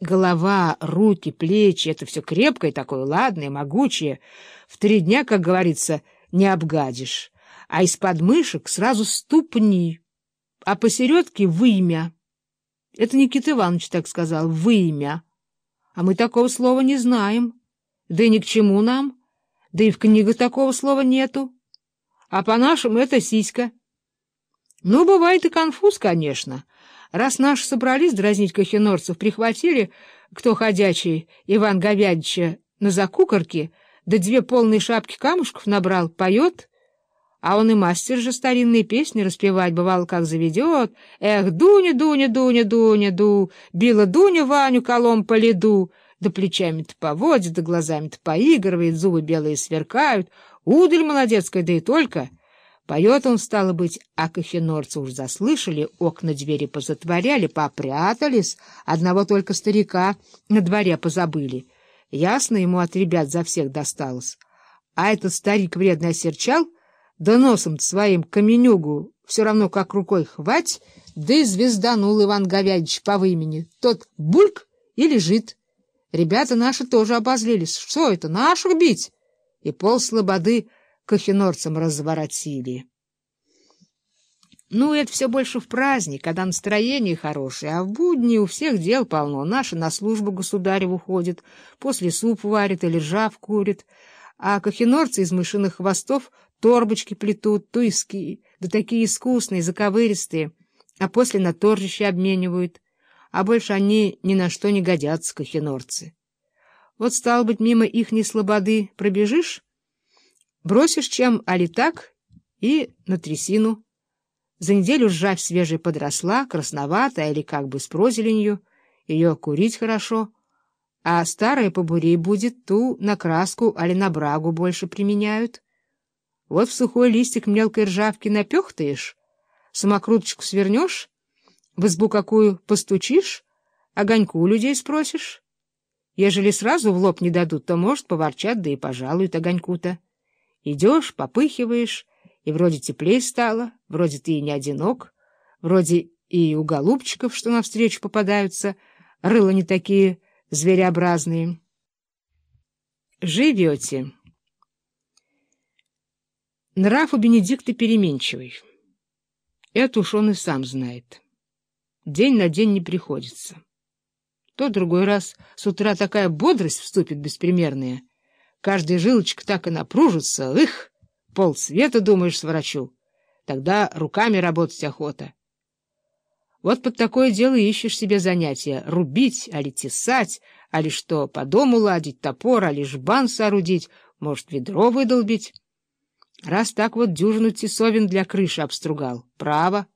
Голова, руки, плечи — это все крепкое такое, ладное, могучее. В три дня, как говорится, не обгадишь. А из подмышек сразу ступни, а посередке — вымя. Это Никита Иванович так сказал, вымя. А мы такого слова не знаем. Да и ни к чему нам. Да и в книгах такого слова нету. А по-нашему это сиська. Ну, бывает и конфуз, конечно. Раз наши собрались дразнить кахинорцев, прихватили, кто ходячий, Иван Говядича на закукорке, да две полные шапки камушков набрал, поет, а он и мастер же старинные песни распевать, бывало, как заведет. Эх, Дуня, Дуня, Дуня, Дуня, Ду, била Дуня Ваню колом по леду, да плечами-то поводит, да глазами-то поигрывает, зубы белые сверкают, удаль молодецкая, да и только — Поет он, стало быть, а кахинорцы уж заслышали, окна двери позатворяли, попрятались, одного только старика на дворе позабыли. Ясно ему от ребят за всех досталось. А этот старик вредно осерчал, да носом своим каменюгу все равно как рукой хвать, да и звезданул Иван Говядич по имени. Тот бульк и лежит. Ребята наши тоже обозлились. Что это, наших бить? И пол слободы кахинорцам разворотили. Ну, это все больше в праздник, когда настроение хорошее, а в будни у всех дел полно. Наши на службу государеву ходят, после суп варят или ржав курят, а кахинорцы из мышиных хвостов торбочки плетут, туиски, да такие искусные, заковыристые, а после на торжище обменивают, а больше они ни на что не годятся, кахинорцы. Вот, стало быть, мимо ихней слободы пробежишь, Бросишь чем, али так, и на трясину. За неделю ржавь свежая подросла, красноватая или как бы с прозеленью, ее курить хорошо, а старая побурей будет, ту на краску али на брагу больше применяют. Вот в сухой листик мелкой ржавки напехтаешь, самокруточку свернешь, в избу какую постучишь, огоньку у людей спросишь. Ежели сразу в лоб не дадут, то, может, поворчат, да и пожалуют огоньку-то. Идешь, попыхиваешь, и вроде теплее стало, вроде ты и не одинок, вроде и у голубчиков, что навстречу попадаются, рыла не такие звереобразные. Живете. Нрав у Бенедикта переменчивый. Это уж он и сам знает. День на день не приходится. То другой раз с утра такая бодрость вступит беспримерная — Каждая жилочка так и напружится. Их, полцвета, думаешь, сврачу. Тогда руками работать охота. Вот под такое дело ищешь себе занятия. Рубить, али тесать, али что, по дому ладить, топор, али жбан соорудить, может, ведро выдолбить. Раз так вот дюжину тесовин для крыши обстругал. Право.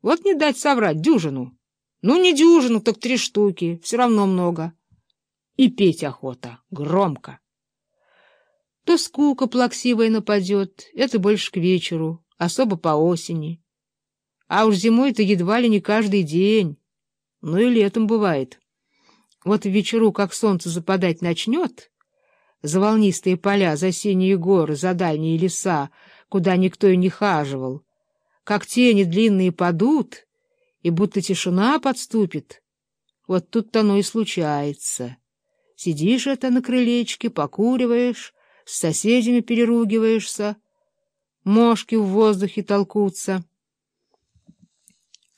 Вот не дать соврать, дюжину. Ну, не дюжину, так три штуки, все равно много. И петь охота, громко. То скука плаксивая нападет, это больше к вечеру, особо по осени. А уж зимой-то едва ли не каждый день. Ну и летом бывает. Вот в вечеру, как солнце западать начнет, за волнистые поля, за синие горы, за дальние леса, куда никто и не хаживал, как тени длинные падут, и будто тишина подступит, вот тут-то оно и случается. Сидишь это на крылечке, покуриваешь, с соседями переругиваешься, мошки в воздухе толкутся.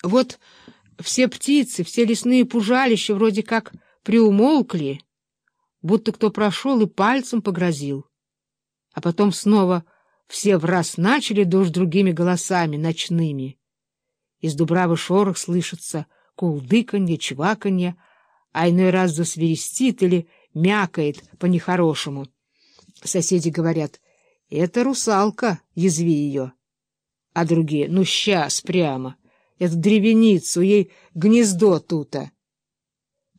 Вот все птицы, все лесные пужалища вроде как приумолкли, будто кто прошел и пальцем погрозил. А потом снова все в раз начали душ другими голосами, ночными. Из дубравы шорох слышится кулдыканье, чваканье, а иной раз засверестит или мякает по-нехорошему. Соседи говорят, это русалка, язви ее. А другие, ну, сейчас прямо. Это древеницу, ей гнездо тута.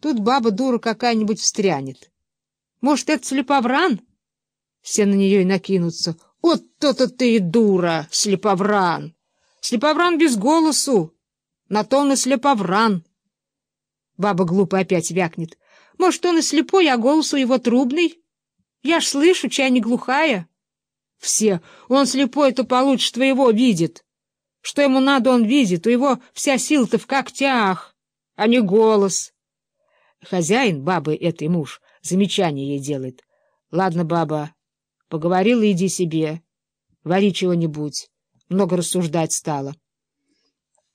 Тут баба дура какая-нибудь встрянет. Может, это слеповран? Все на нее и накинутся. Вот то-то ты и дура, слеповран. Слеповран без голосу. На то он и слеповран. Баба глупо опять вякнет. Может, он и слепой, а голос у его трубный? Я ж слышу, чай не глухая. Все. Он слепой-то получше твоего видит. Что ему надо, он видит. У его вся сила-то в когтях, а не голос. Хозяин, бабы этой муж, замечание ей делает. Ладно, баба, поговорила, иди себе. Вари чего-нибудь. Много рассуждать стала.